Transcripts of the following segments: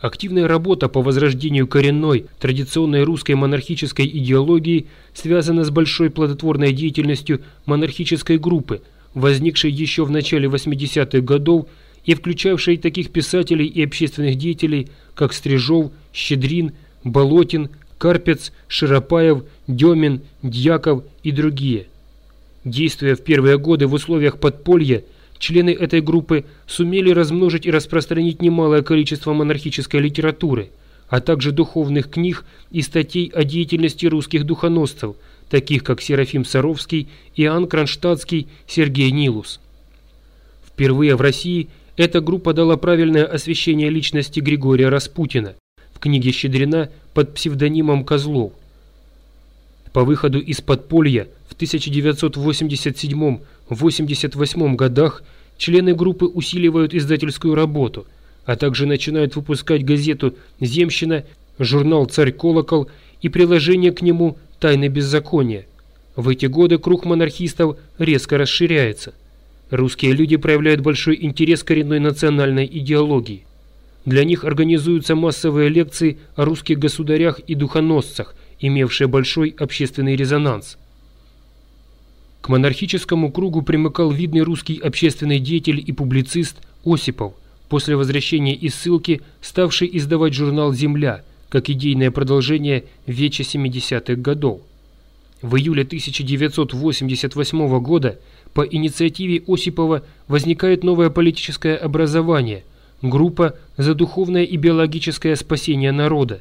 Активная работа по возрождению коренной, традиционной русской монархической идеологии связана с большой плодотворной деятельностью монархической группы, возникшей еще в начале 80-х годов и включавшей таких писателей и общественных деятелей, как Стрижов, Щедрин, Болотин, Карпец, Широпаев, Демин, Дьяков и другие. Действуя в первые годы в условиях подполья, члены этой группы сумели размножить и распространить немалое количество монархической литературы, а также духовных книг и статей о деятельности русских духоносцев, таких как Серафим Саровский, Иоанн Кронштадтский, Сергей Нилус. Впервые в России эта группа дала правильное освещение личности Григория Распутина в книге Щедрина под псевдонимом Козлов. По выходу из подполья в 1987-88 годах члены группы усиливают издательскую работу, а также начинают выпускать газету «Земщина», журнал «Царь-колокол» и приложение к нему «Тайны беззакония». В эти годы круг монархистов резко расширяется. Русские люди проявляют большой интерес к коренной национальной идеологии. Для них организуются массовые лекции о русских государях и духоносцах, имевшие большой общественный резонанс. К монархическому кругу примыкал видный русский общественный деятель и публицист Осипов, после возвращения из ссылки ставший издавать журнал «Земля», как идейное продолжение Веча 70-х годов. В июле 1988 года по инициативе Осипова возникает новое политическое образование – группа за духовное и биологическое спасение народа,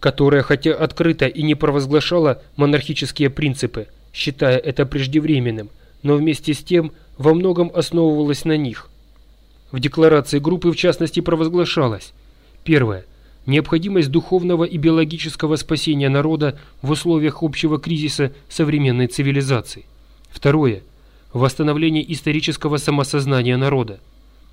которая хотя открыто и не провозглашала монархические принципы, считая это преждевременным, но вместе с тем во многом основывалась на них. В декларации группы в частности провозглашалось Первое. Необходимость духовного и биологического спасения народа в условиях общего кризиса современной цивилизации. Второе. Восстановление исторического самосознания народа.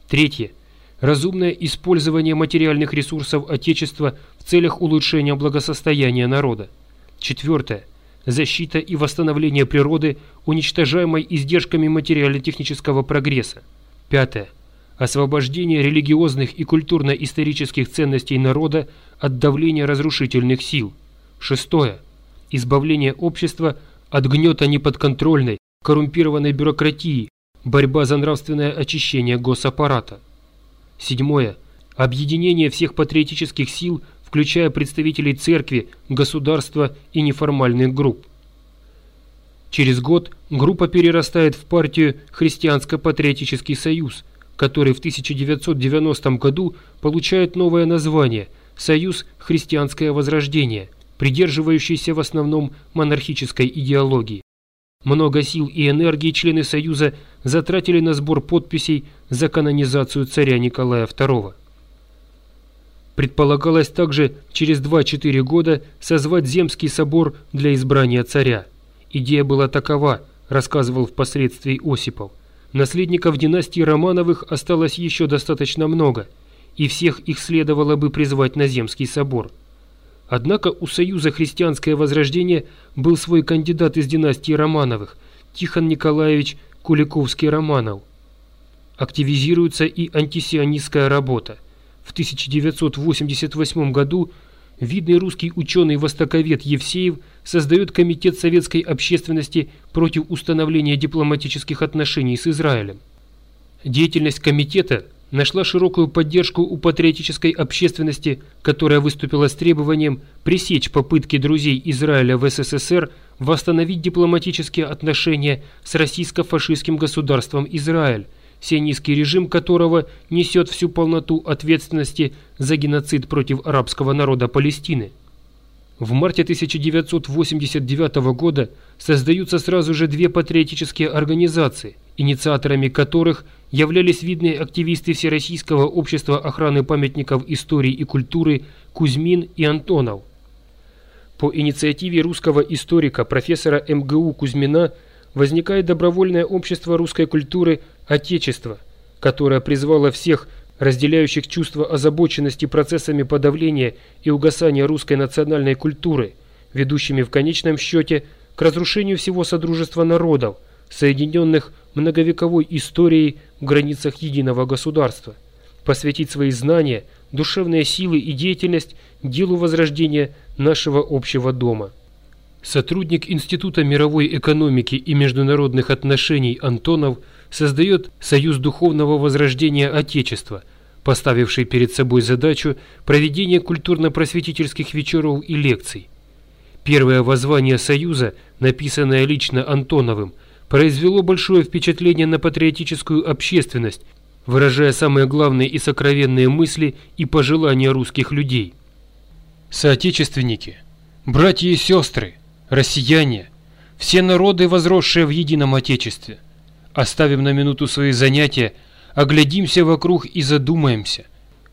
Третье разумное использование материальных ресурсов Отечества в целях улучшения благосостояния народа. Четвертое. Защита и восстановление природы, уничтожаемой издержками материально-технического прогресса. Пятое. Освобождение религиозных и культурно-исторических ценностей народа от давления разрушительных сил. Шестое. Избавление общества от гнета неподконтрольной, коррумпированной бюрократии, борьба за нравственное очищение госаппарата. Седьмое. Объединение всех патриотических сил, включая представителей церкви, государства и неформальных групп. Через год группа перерастает в партию «Христианско-патриотический союз», который в 1990 году получает новое название «Союз Христианское Возрождение», придерживающийся в основном монархической идеологии. Много сил и энергии члены Союза затратили на сбор подписей за канонизацию царя Николая II. Предполагалось также через 2-4 года созвать Земский собор для избрания царя. Идея была такова, рассказывал впоследствии Осипов. Наследников династии Романовых осталось еще достаточно много, и всех их следовало бы призвать на Земский собор. Однако у Союза Христианское Возрождение был свой кандидат из династии Романовых, Тихон Николаевич Куликовский-Романов. Активизируется и антисионистская работа. В 1988 году видный русский ученый-востоковед Евсеев создает Комитет советской общественности против установления дипломатических отношений с Израилем. Деятельность комитета нашла широкую поддержку у патриотической общественности, которая выступила с требованием пресечь попытки друзей Израиля в СССР восстановить дипломатические отношения с российско-фашистским государством Израиль, сионистский режим которого несет всю полноту ответственности за геноцид против арабского народа Палестины. В марте 1989 года создаются сразу же две патриотические организации, инициаторами которых являлись видные активисты Всероссийского общества охраны памятников истории и культуры Кузьмин и Антонов. По инициативе русского историка профессора МГУ Кузьмина возникает добровольное общество русской культуры «Отечество», которое призвало всех разделяющих чувство озабоченности процессами подавления и угасания русской национальной культуры, ведущими в конечном счете к разрушению всего Содружества народов, соединенных многовековой историей в границах единого государства. посвятить свои знания, душевные силы и деятельность делу возрождения нашего общего дома. Сотрудник Института мировой экономики и международных отношений Антонов создает Союз духовного возрождения Отечества, поставивший перед собой задачу проведения культурно-просветительских вечеров и лекций. Первое воззвание Союза, написанное лично Антоновым, произвело большое впечатление на патриотическую общественность, выражая самые главные и сокровенные мысли и пожелания русских людей. Соотечественники, братья и сестры, россияне, все народы, возросшие в едином Отечестве, оставим на минуту свои занятия, оглядимся вокруг и задумаемся,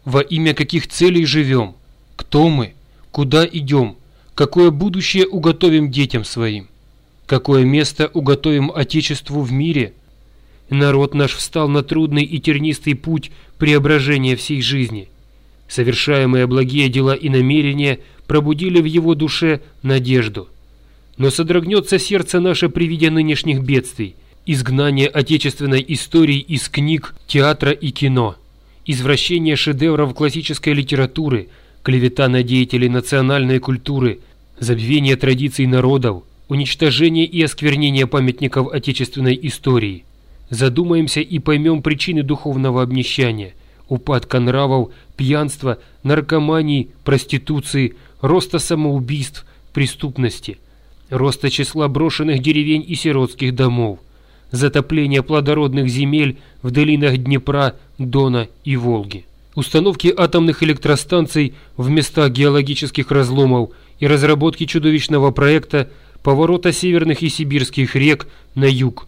во имя каких целей живем, кто мы, куда идем, какое будущее уготовим детям своим, какое место уготовим Отечеству в мире. Народ наш встал на трудный и тернистый путь преображения всей жизни. Совершаемые благие дела и намерения пробудили в его душе надежду. Но содрогнется сердце наше при виде нынешних бедствий, изгнание отечественной истории из книг, театра и кино, извращение шедевров классической литературы – клевета на деятелей национальной культуры, забвение традиций народов, уничтожение и осквернение памятников отечественной истории. Задумаемся и поймем причины духовного обнищания, упадка нравов, пьянства, наркомании, проституции, роста самоубийств, преступности, роста числа брошенных деревень и сиротских домов, затопления плодородных земель в долинах Днепра, Дона и Волги установки атомных электростанций в местах геологических разломов и разработки чудовищного проекта поворота северных и сибирских рек на юг.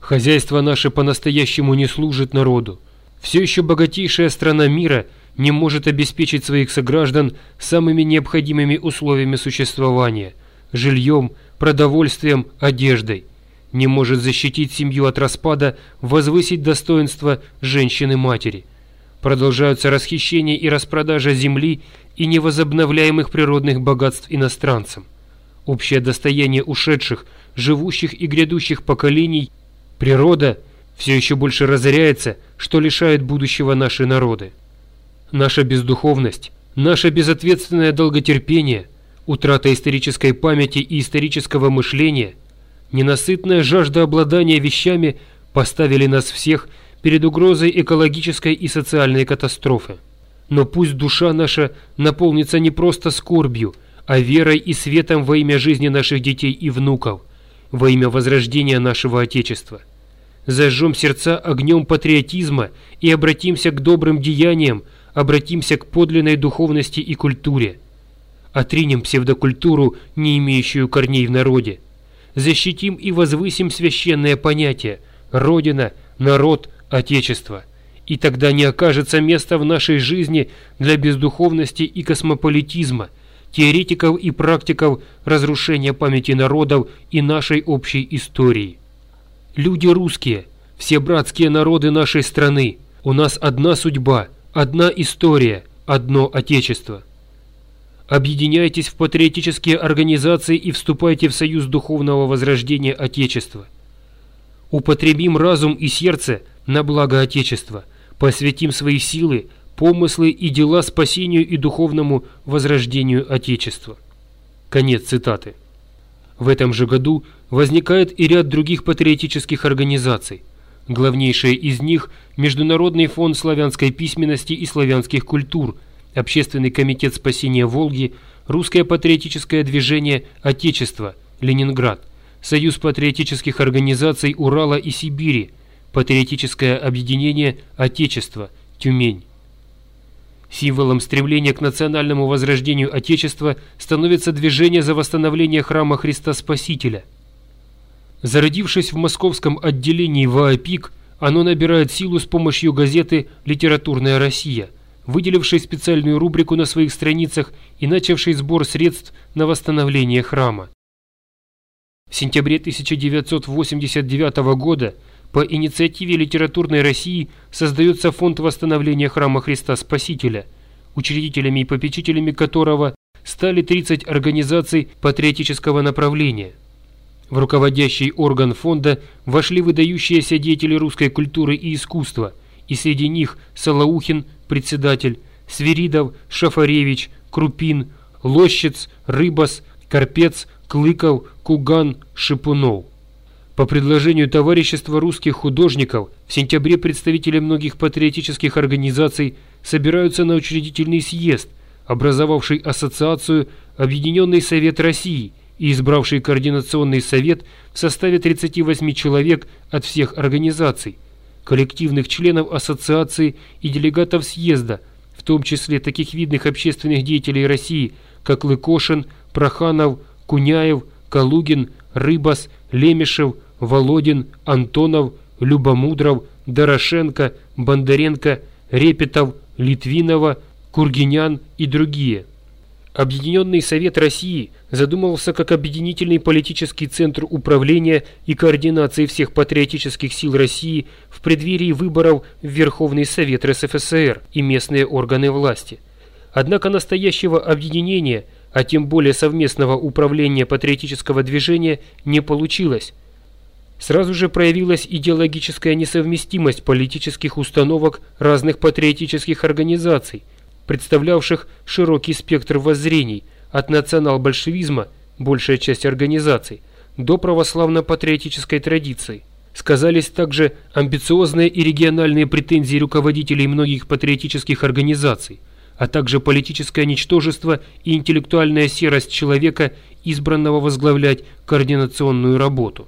Хозяйство наше по-настоящему не служит народу. Все еще богатейшая страна мира не может обеспечить своих сограждан самыми необходимыми условиями существования – жильем, продовольствием, одеждой. Не может защитить семью от распада, возвысить достоинство женщины-матери – Продолжаются расхищение и распродажа земли и невозобновляемых природных богатств иностранцам. Общее достояние ушедших, живущих и грядущих поколений, природа все еще больше разоряется, что лишает будущего наши народы. Наша бездуховность, наше безответственное долготерпение, утрата исторической памяти и исторического мышления, ненасытная жажда обладания вещами поставили нас всех – перед угрозой экологической и социальной катастрофы. Но пусть душа наша наполнится не просто скорбью, а верой и светом во имя жизни наших детей и внуков, во имя возрождения нашего Отечества. Зажжем сердца огнем патриотизма и обратимся к добрым деяниям, обратимся к подлинной духовности и культуре. Отринем псевдокультуру, не имеющую корней в народе. Защитим и возвысим священное понятие – Родина, народ, Отечества, и тогда не окажется места в нашей жизни для бездуховности и космополитизма, теоретиков и практиков разрушения памяти народов и нашей общей истории. Люди русские, все братские народы нашей страны, у нас одна судьба, одна история, одно Отечество. Объединяйтесь в патриотические организации и вступайте в союз духовного возрождения Отечества. Употребим разум и сердце – на благо Отечества, посвятим свои силы, помыслы и дела спасению и духовному возрождению Отечества. Конец цитаты. В этом же году возникает и ряд других патриотических организаций. Главнейшая из них – Международный фонд славянской письменности и славянских культур, Общественный комитет спасения Волги, Русское патриотическое движение «Отечество», Ленинград, Союз патриотических организаций Урала и Сибири – Патриотическое объединение «Отечество», Тюмень. Символом стремления к национальному возрождению Отечества становится движение за восстановление храма Христа Спасителя. Зародившись в московском отделении ВАПИК, оно набирает силу с помощью газеты «Литературная Россия», выделившей специальную рубрику на своих страницах и начавшей сбор средств на восстановление храма. В сентябре 1989 года по инициативе Литературной России создается Фонд восстановления Храма Христа Спасителя, учредителями и попечителями которого стали 30 организаций патриотического направления. В руководящий орган фонда вошли выдающиеся деятели русской культуры и искусства, и среди них Салаухин, председатель, Свиридов, Шафаревич, Крупин, Лощец, Рыбас, Карпец, Клыков, Куган, Шипунов. По предложению товарищества русских художников в сентябре представители многих патриотических организаций собираются на учредительный съезд, образовавший ассоциацию Объединенный Совет России и избравший Координационный Совет в составе 38 человек от всех организаций, коллективных членов ассоциации и делегатов съезда, в том числе таких видных общественных деятелей России, как Лыкошин, Проханов, Куняев, Калугин, Рыбас, Лемешев, Володин, Антонов, Любомудров, Дорошенко, Бондаренко, Репетов, Литвинова, Кургинян и другие. Объединенный Совет России задумывался как объединительный политический центр управления и координации всех патриотических сил России в преддверии выборов в Верховный Совет РСФСР и местные органы власти. Однако настоящего объединения – а тем более совместного управления патриотического движения не получилось. Сразу же проявилась идеологическая несовместимость политических установок разных патриотических организаций, представлявших широкий спектр воззрений от национал-большевизма, большая часть организаций, до православно-патриотической традиции. Сказались также амбициозные и региональные претензии руководителей многих патриотических организаций – а также политическое ничтожество и интеллектуальная серость человека, избранного возглавлять координационную работу.